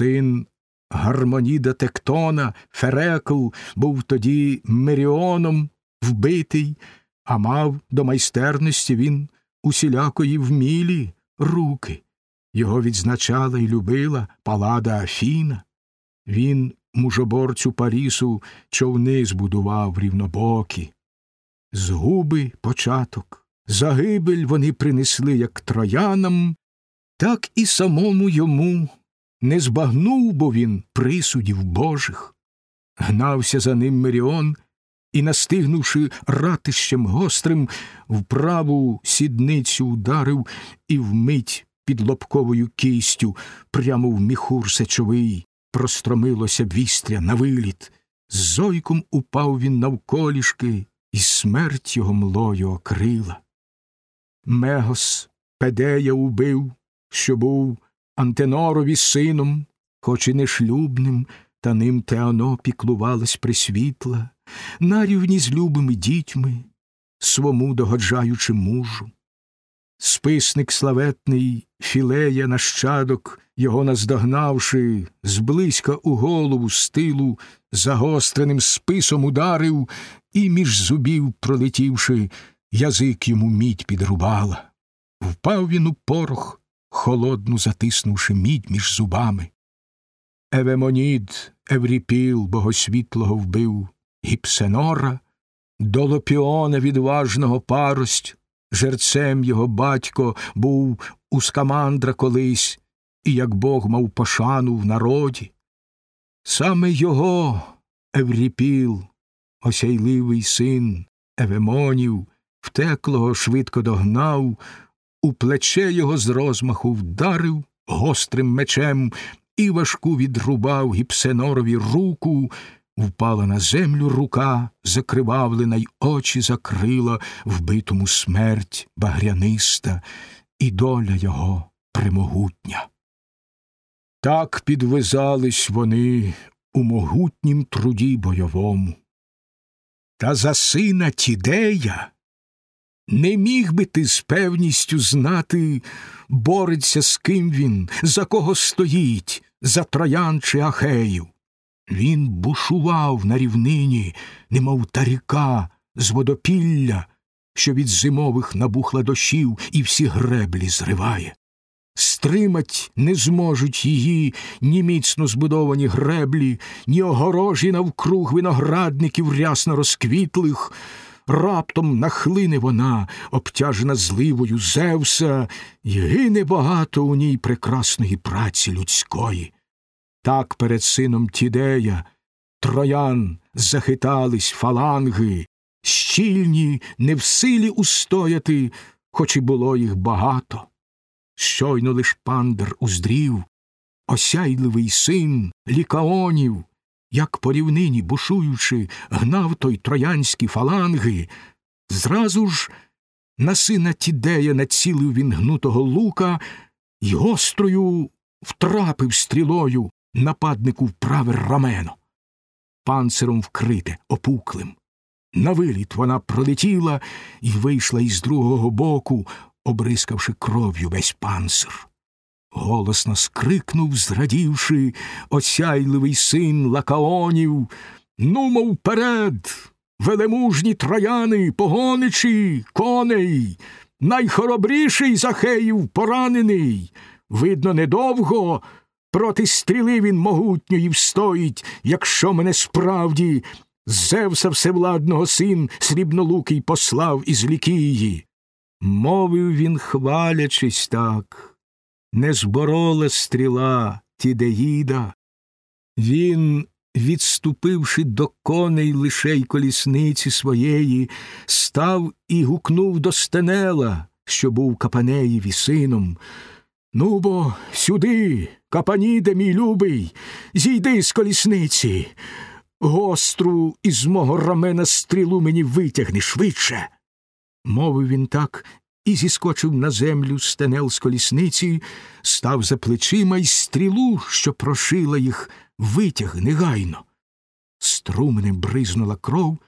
Син Гармоніда Тектона, Ферекл був тоді Меріоном вбитий, а мав до майстерності він усілякої вмілі руки. Його відзначала і любила палада Афіна. Він мужоборцю Парісу човни збудував рівнобокі. Згуби початок, загибель вони принесли як троянам, так і самому йому не збагнув, бо він присудів Божих. Гнався за ним Меріон і, настигнувши ратищем гострим, в праву сідницю ударив і вмить під лобковою кістю, прямо в міхур сечовий, простромилося вістря на виліт. З зойком упав він навколішки, і смерть його млою окрила. Мегос Педея убив, що був Антенорові сином, хоч і не шлюбним, та ним Теано піклувалась присвітла, нарівні з любими дітьми, свому догоджаючи мужу. Списник славетний Філея нащадок, його наздогнавши, зблизька у голову стилу, загостреним списом ударив і між зубів пролетівши, язик йому мідь підрубала. Впав він у порох, холодну затиснувши мідь між зубами. Евемонід, Евріпіл богосвітлого вбив, Гіпсенора, Долопіона відважного парость, жерцем його батько був у Скамандра колись, і як Бог мав пошану в народі. Саме його, Евріпіл, осяйливий син Евемонів, втеклого швидко догнав, у плече його з розмаху вдарив гострим мечем і важку відрубав гіпсенорові руку, впала на землю рука, закривавлена й очі закрила вбитому смерть багряниста, і доля його примогутня. Так підвизались вони у могутнім труді бойовому. Та за сина Тідея не міг би ти з певністю знати, бореться з ким він, за кого стоїть, за троян чи ахеїв. Він бушував на рівнині, немов таріка з водопілля, що від зимових набухла дощів і всі греблі зриває. Стримать не зможуть її ні міцно збудовані греблі, ні огорожі навкруг виноградників рясно розквітлих. Раптом нахлине вона, обтяжена зливою Зевса, і гине багато у ній прекрасної праці людської. Так перед сином Тідея троян захитались фаланги, щільні, не в силі устояти, хоч і було їх багато. Щойно лиш пандер уздрів, осяйливий син лікаонів, як по рівнині, бушуючи, гнав той троянські фаланги, зразу ж на сина Тідея націлив він гнутого лука й гострою втрапив стрілою нападнику в праве рамено. Панциром вкрите, опуклим. На виліт вона пролетіла і вийшла із другого боку, обрискавши кров'ю весь панцир. Голосно скрикнув, зрадівши, осяйливий син лакаонів. Нумо вперед, велемужні трояни, погоничі, коней, найхоробріший Захеїв поранений. Видно, недовго проти стріли він могутньої встоїть, якщо мене справді Зевса Всевладного син срібнолукий послав із Лікії. Мовив він, хвалячись так не зборола стріла Тідеїда. Він, відступивши до коней лише й колісниці своєї, став і гукнув до Стенела, що був Капанеєві сином. Ну бо сюди, Капаніде, мій любий, зійди з колісниці. Гостру із мого рамена стрілу мені витягни швидше. Мовив він так і зіскочив на землю стенел з колісниці, став за плечима й стрілу, що прошила їх, витяг негайно. Струменем бризнула кров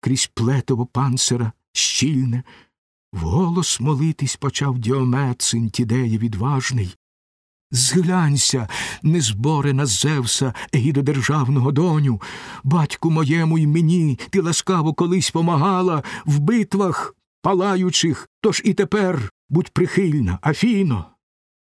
крізь плетово панцира щільне. Вголос молитись почав Діомет, син Тідея відважний. Зглянься, незборена Зевса, егідодержавного доню. Батьку моєму й мені ти ласкаво колись помагала в битвах палаючих, тож і тепер будь прихильна, Афіно.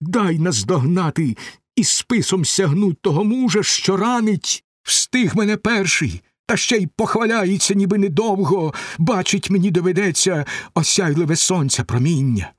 Дай наздогнати і списом сягнуть того мужа, що ранить, встиг мене перший, та ще й похваляється, ніби недовго, бачить мені доведеться осяйливе сонця проміння.